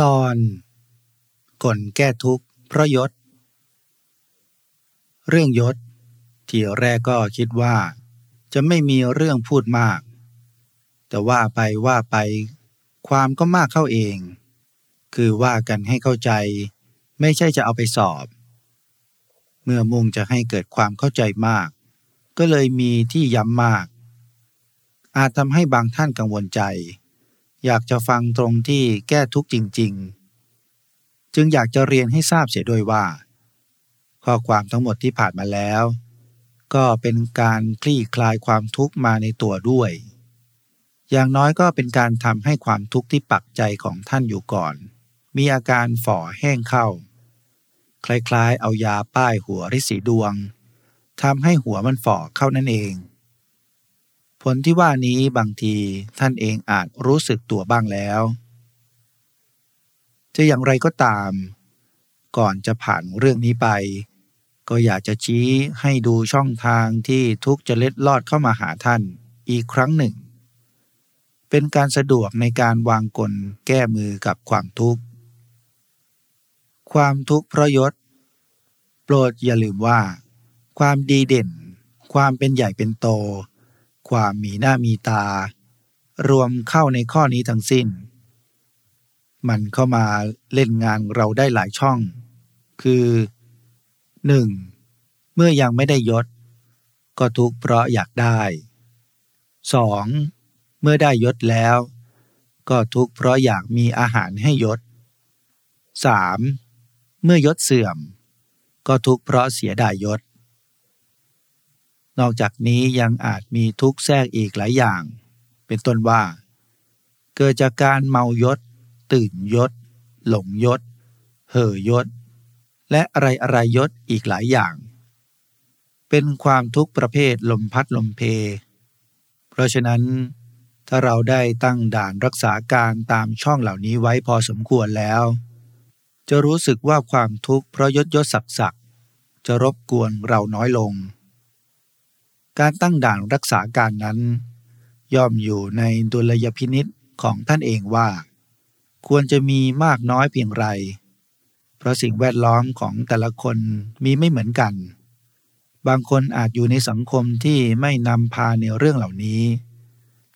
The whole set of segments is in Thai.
ตอนกลแก้ทุกข์เพราะยศ เรื่องยศ ที่แรกก็คิดว่า จะไม่มีเรื่องพูดมาก แต่ว่าไปว่าไป ความก็มากเข้าเอง คือว่ากันให้เข้าใจ ไม่ใช่จะเอาไปสอบ เมื่อมุ่งจะให้เกิดความเข้าใจมาก ก็เลยมีที่ย้ำมาก อาจทำให้บางท่านกังวลใจ อยากจะฟังตรงที่แก้ทุกข์จริง ๆ จึงอยากจะเรียนให้ทราบเสียด้วยว่า ข้อความทั้งหมดที่ผ่านมาแล้ว ก็เป็นการคลี่คลายความทุกข์มาในตัวด้วย อย่างน้อยก็เป็นการทำให้ความทุกข์ที่ปักใจของท่านอยู่ก่อน มีอาการฝ่อแห้งเข้า คล้ายๆ เอายาป้ายหัวริสีดวงทำให้หัวมันฝ่อเข้านั่นเอง ผลที่ว่านี้บางทีท่านเองอาจรู้สึกตัวบ้างแล้ว จะอย่างไรก็ตาม ก่อนจะผ่านเรื่องนี้ไป ก็อยากจะชี้ให้ดูช่องทางที่ทุกจะเล็ดลอดเข้ามาหาท่านอีกครั้งหนึ่ง เป็นการสะดวกในการวางกลแก้มือกับความทุกข์ ความทุกข์เพราะยศ โปรดอย่าลืมว่า ความดีเด่น ความเป็นใหญ่เป็นโต ความมีหน้ามีตา รวมเข้าในข้อนี้ทั้งสิ้น มันเข้ามาเล่นงานเราได้หลายช่อง คือ 1. เมื่อยังไม่ได้ยศ ก็ทุกข์เพราะอยากได้ 2. เมื่อได้ยศแล้ว ก็ทุกข์เพราะอยากมีอาหารให้ยศ 3. เมื่อยศเสื่อม ก็ทุกข์เพราะเสียดายยศ นอกจากนี้ยังอาจมีทุกข์แทรกอีกหลายอย่าง เป็นต้นว่า เกิดจากการเมายศ ตื่นยศ หลงยศ เห่อยศ และอะไรอะไรยศอีกหลายอย่าง เป็นความทุกข์ประเภทลมพัดลมเพ เพราะฉะนั้น ถ้าเราได้ตั้งด่านรักษาการตามช่องเหล่านี้ไว้พอสมควรแล้ว จะรู้สึกว่าความทุกข์เพราะยศยศศักดิ์ศักดิ์จะรบกวนเราน้อยลง การตั้งด่านรักษาการนั้น ย่อมอยู่ในดุลยพินิษของท่านเองว่า ควรจะมีมากน้อยเพียงไร เพราะสิ่งแวดล้อมของแต่ละคนมีไม่เหมือนกัน บางคนอาจอยู่ในสังคมที่ไม่นำพาในเรื่องเหล่านี้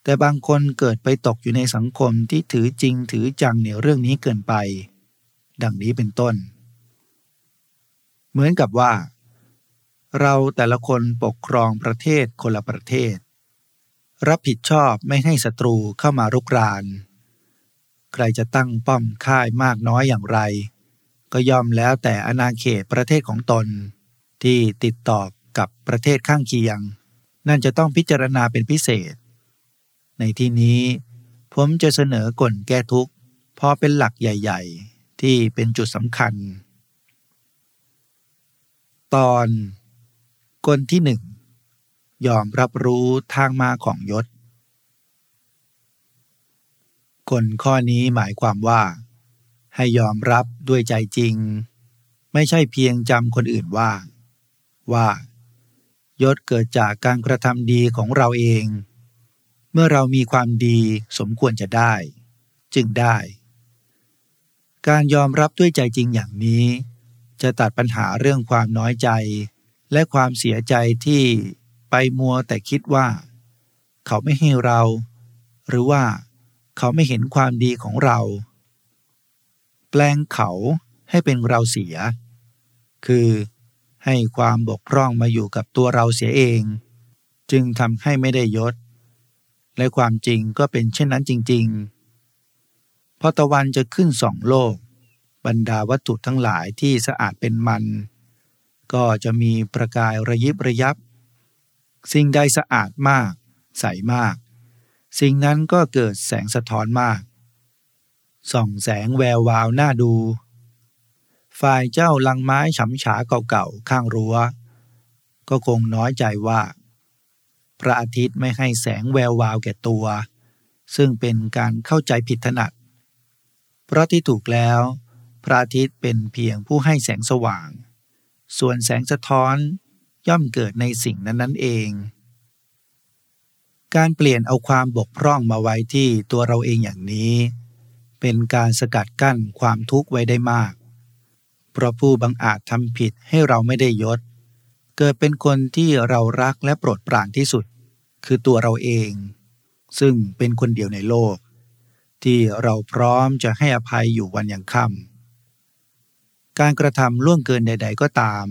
แต่บางคนเกิดไปตกอยู่ในสังคมที่ถือจริงถือจังในเรื่องนี้เกินไป ดังนี้เป็นต้น เหมือนกับว่า เราแต่ละคนปกครองประเทศคนละประเทศ รับผิดชอบไม่ให้ศัตรูเข้ามารุกราน ใครจะตั้งป้อมค่ายมากน้อยอย่างไร ก็ยอมแล้วแต่อาณาเขตประเทศของตน ที่ติดต่อกับประเทศข้างเคียง นั่นจะต้องพิจารณาเป็นพิเศษ ในที่นี้ผมจะเสนอกลแก้ทุกข์พอเป็นหลักใหญ่ ๆ ที่เป็นจุดสำคัญ ตอน กลที่หนึ่งยอมรับรู้ทางมาของยศ กลข้อนี้หมายความว่า ให้ยอมรับด้วยใจจริง ไม่ใช่เพียงจำคนอื่นว่า ว่า ยศเกิดจากการกระทำดีของเราเอง เมื่อเรามีความดีสมควรจะได้ จึงได้ การยอมรับด้วยใจจริงอย่างนี้ จะตัดปัญหาเรื่องความน้อยใจ และความเสียใจที่ไปมัวแต่คิดว่า เขาไม่ให้เรา หรือว่าเขาไม่เห็นความดีของเรา แปลงเขาให้เป็นเราเสีย คือให้ความบกพร่องมาอยู่กับตัวเราเสียเอง จึงทำให้ไม่ได้ยศ และความจริงก็เป็นเช่นนั้นจริง ๆ พอตะวันจะขึ้นสองโลก บรรดาวัตถุทั้งหลายที่สะอาดเป็นมัน ก็จะมีประกายระยิบระยับ สิ่งใดสะอาดมาก ใสมาก สิ่งนั้นก็เกิดแสงสะท้อนมาก ส่องแสงแวววาวน่าดู ฝ่ายเจ้าลังไม้ฉำฉาเก่าๆข้างรัว้ว ก็คงน้อยใจว่า พระอาทิตย์ไม่ให้แสงแวววาวแก่ตัว ซึ่งเป็นการเข้าใจผิดถนัด เพราะที่ถูกแล้ว พระอาทิตย์เป็นเพียงผู้ให้แสงสว่าง ส่วนแสงสะท้อนย่อมเกิดในสิ่งนั้นๆเอง การเปลี่ยนเอาความบกพร่องมาไว้ที่ตัวเราเองอย่างนี้ เป็นการสกัดกั้นความทุกข์ไว้ได้มาก เพราะผู้บังอาจทำผิดให้เราไม่ได้ยศ เกิดเป็นคนที่เรารักและโปรดปรานที่สุด คือตัวเราเอง ซึ่งเป็นคนเดียวในโลก ที่เราพร้อมจะให้อภัยอยู่วันยังค่ำ การกระทำล่วงเกินใด ๆ ก็ตาม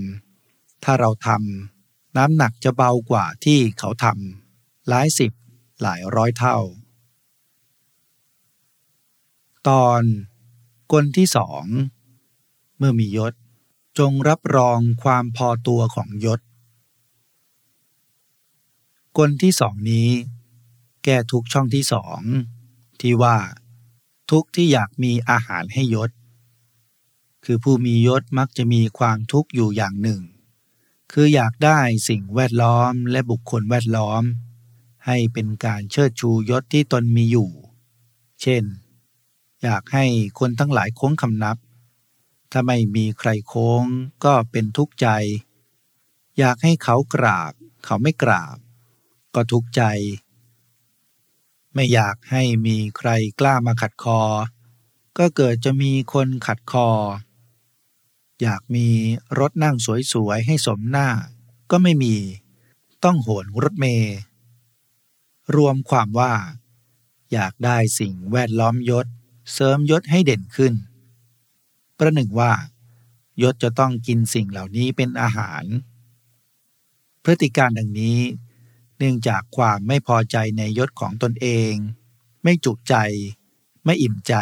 ถ้าเราทำน้ำหนักจะเบากว่าที่เขาทำหลายสิบหลายร้อยเท่า ตอนกลที่สองเมื่อมียศจงรับรองความพอตัวของยศ กลที่สองนี้ แก้ทุกช่องที่สองที่ว่า ทุกที่อยากมีอาหารให้ยศ คือผู้มียศมักจะมีความทุกข์อยู่อย่างหนึ่ง คืออยากได้สิ่งแวดล้อมและบุคคลแวดล้อม ให้เป็นการเชิดชูยศที่ตนมีอยู่ เช่น อยากให้คนทั้งหลายโค้งคำนับ ถ้าไม่มีใครโค้งก็เป็นทุกข์ใจ อยากให้เขากราบ เขาไม่กราบ ก็ทุกข์ใจ ไม่อยากให้มีใครกล้ามาขัดคอ ก็เกิดจะมีคนขัดคอ อยากมีรถนั่งสวยๆ ให้สมหน้า ก็ไม่มี ต้องโหนรถเมย์รวมความว่า อยากได้สิ่งแวดล้อมยศ เสริมยศให้เด่นขึ้น ประหนึ่งว่ายศจะต้องกินสิ่งเหล่านี้เป็นอาหาร พฤติการดังนี้ เนื่องจากความไม่พอใจในยศของตนเอง ไม่จุใจ ไม่อิ่มใจ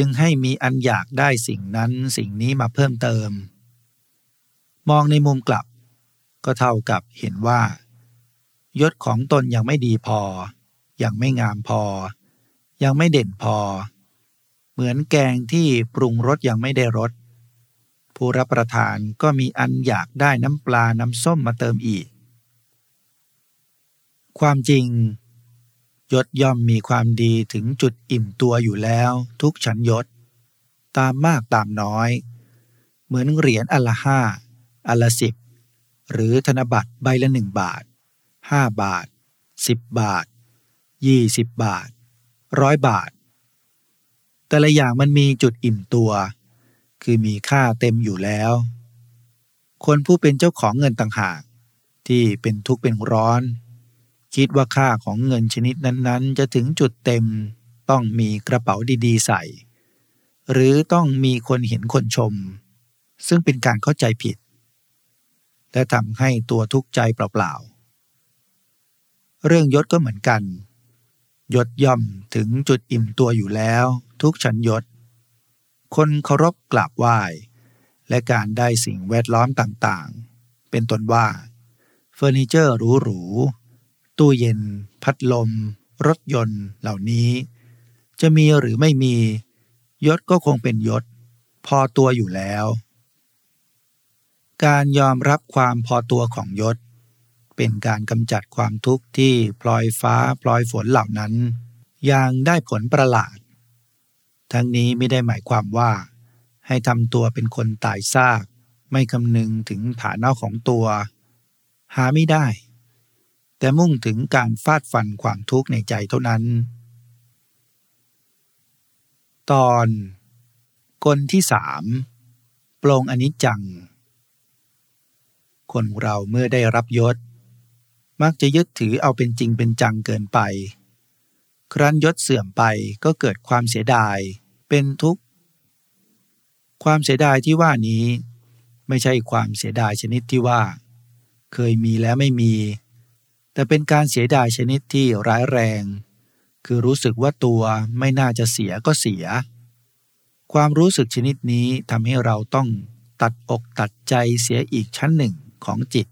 จึงให้มีอันอยากได้สิ่งนั้นสิ่งนี้มาเพิ่มเติม มองในมุมกลับ ก็เท่ากับเห็นว่า ยศของตนยังไม่ดีพอ ยังไม่งามพอ ยังไม่เด่นพอ เหมือนแกงที่ปรุงรสยังไม่ได้รสผู้รับประทานก็มีอันอยากได้น้ำปลาน้ำส้มมาเติมอีก ความจริง ยศย่อมมีความดีถึงจุดอิ่มตัวอยู่แล้ว ทุกชั้นยศ ตามมากตามน้อย เหมือนเหรียญอันละห้าอันละสิบหรือธนบัตรใบละหนึ่งบาทห้าบาทสิบบาทยี่สิบบาทร้อยบาท แต่ละอย่างมันมีจุดอิ่มตัว คือมีค่าเต็มอยู่แล้ว คนผู้เป็นเจ้าของเงินต่างหาก ที่เป็นทุกข์เป็นร้อน คิดว่าค่าของเงินชนิดนั้นๆ จะถึงจุดเต็มต้องมีกระเป๋าดีๆ ใส่ หรือต้องมีคนเห็นคนชม ซึ่งเป็นการเข้าใจผิด และทำให้ตัวทุกข์ใจเปล่าๆ เรื่องยศก็เหมือนกัน ยศย่อมถึงจุดอิ่มตัวอยู่แล้ว ทุกชั้นยศ คนเคารพกราบไหว้ และการได้สิ่งแวดล้อมต่างๆ เป็นต้นว่าเฟอร์นิเจอร์หรูๆ ตู้เย็น พัดลม รถยนต์เหล่านี้ จะมีหรือไม่มี ยศก็คงเป็นยศ พอตัวอยู่แล้ว การยอมรับความพอตัวของยศ เป็นการกำจัดความทุกข์ที่พลอยฟ้าพลอยฝนเหล่านั้น อย่างได้ผลประหลาด ทั้งนี้ไม่ได้หมายความว่า ให้ทำตัวเป็นคนตายซาก ไม่คำนึงถึงฐานะของตัว หาไม่ได้ แต่มุ่งถึงการฟาดฟันความทุกข์ในใจเท่านั้น ตอนกลที่สามปลงอนิจจัง คนเราเมื่อได้รับยศ มักจะยึดถือเอาเป็นจริงเป็นจังเกินไป ครั้นยศเสื่อมไปก็เกิดความเสียดาย เป็นทุกข์ ความเสียดายที่ว่านี้ ไม่ใช่ความเสียดายชนิดที่ว่า เคยมีแล้วไม่มี แต่เป็นการเสียดายชนิดที่ร้ายแรง คือรู้สึกว่าตัวไม่น่าจะเสียก็เสีย ความรู้สึกชนิดนี้ทำให้เราต้องตัดอกตัดใจเสียอีกชั้นหนึ่งของจิต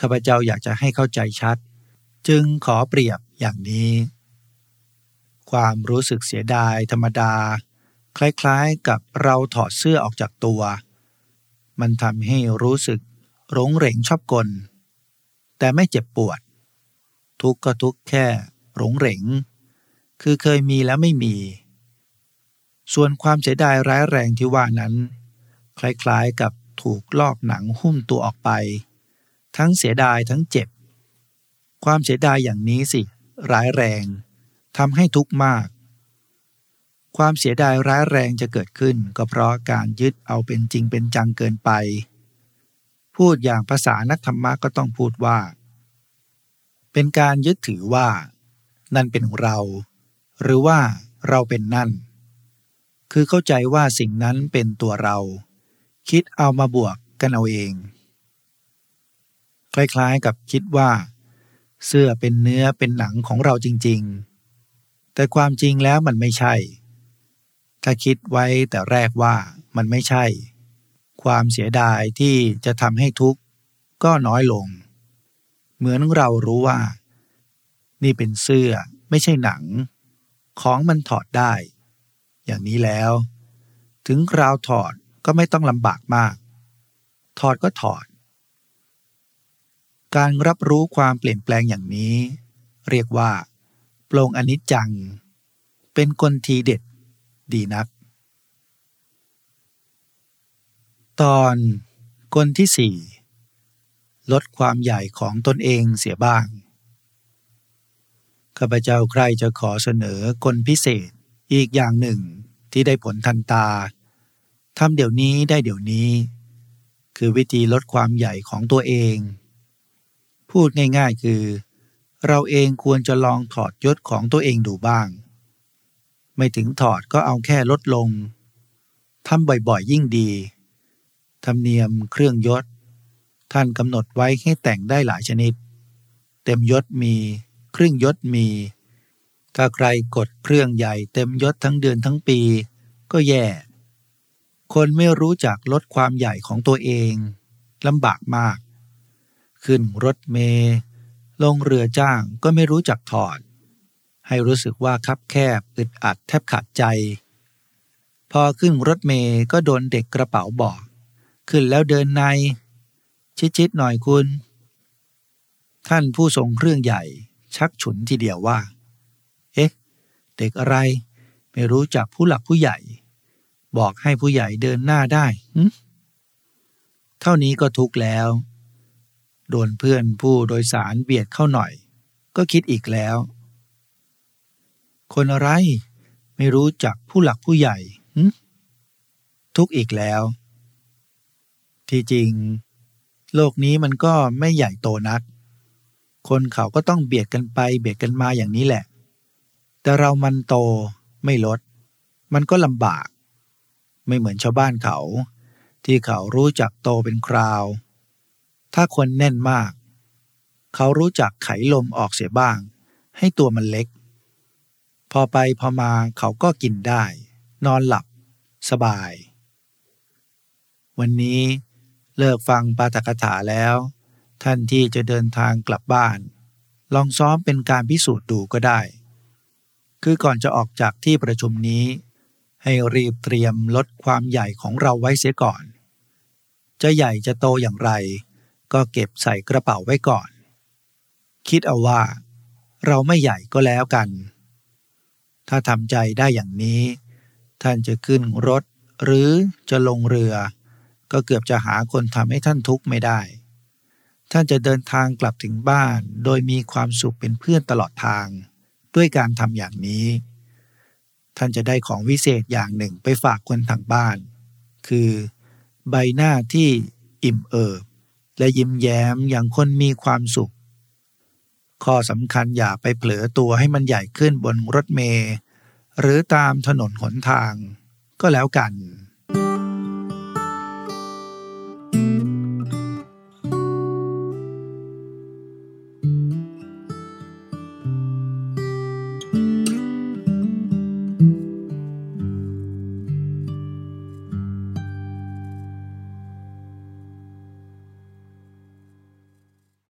ข้าพเจ้าอยากจะให้เข้าใจชัด จึงขอเปรียบอย่างนี้ ความรู้สึกเสียดายธรรมดา คล้ายๆกับเราถอดเสื้อออกจากตัว มันทำให้รู้สึกรงเหร่งชอบกล แต่ไม่เจ็บปวด ทุกข์ก็ทุกข์แค่รงเหรงคือเคยมีแล้วไม่มี ส่วนความเสียดายร้ายแรงที่ว่านั้น คล้ายๆกับถูกลอกหนังหุ้มตัวออกไป ทั้งเสียดายทั้งเจ็บ ความเสียดายอย่างนี้สิ ร้ายแรงทำให้ทุกข์มาก ความเสียดายร้ายแรงจะเกิดขึ้น ก็เพราะการยึดเอาเป็นจริงเป็นจังเกินไป พูดอย่างภาษานักธรรมะก็ต้องพูดว่า เป็นการยึดถือว่า นั่นเป็นเรา หรือว่าเราเป็นนั่น คือเข้าใจว่าสิ่งนั้นเป็นตัวเรา คิดเอามาบวกกันเอาเอง คล้ายๆกับคิดว่า เสื้อเป็นเนื้อเป็นหนังของเราจริง ๆ แต่ความจริงแล้วมันไม่ใช่ ถ้าคิดไว้แต่แรกว่ามันไม่ใช่ ความเสียดายที่จะทำให้ทุกข์ก็น้อยลง เหมือนเรารู้ว่า นี่เป็นเสื้อไม่ใช่หนัง ของมันถอดได้ อย่างนี้แล้ว ถึงคราวถอดก็ไม่ต้องลำบากมาก ถอดก็ถอด การรับรู้ความเปลี่ยนแปลงอย่างนี้ เรียกว่า โปร่งอนิจจัง เป็นกลทีเด็ด ดีนัก ตอนกลที่สี่ลดความใหญ่ของตนเองเสียบ้าง ข้าพเจ้าใครจะขอเสนอกลพิเศษอีกอย่างหนึ่งที่ได้ผลทันตาทำเดี๋ยวนี้ได้เดี๋ยวนี้ คือวิธีลดความใหญ่ของตัวเอง พูดง่ายๆคือ เราเองควรจะลองถอดยศของตัวเองดูบ้าง ไม่ถึงถอดก็เอาแค่ลดลงทำบ่อยๆยิ่งดี ธรรมเนียมเครื่องยศ ท่านกำหนดไว้ให้แต่งได้หลายชนิด เต็มยศมีครึ่งยศมี ถ้าใครกดเครื่องใหญ่เต็มยศทั้งเดือนทั้งปี ก็แย่ คนไม่รู้จักลดความใหญ่ของตัวเองลำบากมาก ขึ้นรถเมล์ลงเรือจ้างก็ไม่รู้จักถอด ให้รู้สึกว่าคับแคบอึดอัดแทบขาดใจ พอขึ้นรถเมย์ก็โดนเด็กกระเป๋าบอก ขึ้นแล้วเดินใน ชิดๆหน่อยคุณ ท่านผู้ทรงเครื่องใหญ่ ชักฉุนทีเดียวว่า เอ๊ะ เด็กอะไร ไม่รู้จักผู้หลักผู้ใหญ่ บอกให้ผู้ใหญ่เดินหน้าได้เท่านี้ก็ทุกแล้ว โดนเพื่อนผู้โดยสารเบียดเข้าหน่อย ก็คิดอีกแล้ว คนอะไร ไม่รู้จักผู้หลักผู้ใหญ่ทุกอีกแล้ว ที่จริง โลกนี้มันก็ไม่ใหญ่โตนัก คนเขาก็ต้องเบียดกันไปเบียดกันมาอย่างนี้แหละ แต่เรามันโตไม่ลด มันก็ลำบาก ไม่เหมือนชาวบ้านเขา ที่เขารู้จักโตเป็นคราว ถ้าคนแน่นมาก เขารู้จักไขลมออกเสียบ้าง ให้ตัวมันเล็ก พอไปพอมาเขาก็กินได้ นอนหลับ สบายวันนี้ เลิกฟังปาฐกถาแล้ว ท่านที่จะเดินทางกลับบ้าน ลองซ้อมเป็นการพิสูจน์ดูก็ได้ คือก่อนจะออกจากที่ประชุมนี้ ให้รีบเตรียมลดความใหญ่ของเราไว้เสียก่อน จะใหญ่จะโตอย่างไร ก็เก็บใส่กระเป๋าไว้ก่อน คิดเอาว่า เราไม่ใหญ่ก็แล้วกัน ถ้าทำใจได้อย่างนี้ ท่านจะขึ้นรถหรือจะลงเรือ ก็เกือบจะหาคนทำให้ท่านทุกข์ไม่ได้ ท่านจะเดินทางกลับถึงบ้าน โดยมีความสุขเป็นเพื่อนตลอดทาง ด้วยการทำอย่างนี้ ท่านจะได้ของวิเศษอย่างหนึ่งไปฝากคนทางบ้าน คือใบหน้าที่อิ่มเอิบ และยิ้มแย้มอย่างคนมีความสุข ข้อสำคัญอย่าไปเผลอตัวให้มันใหญ่ขึ้นบนรถเมล์หรือตามถนนหนทางก็แล้วกัน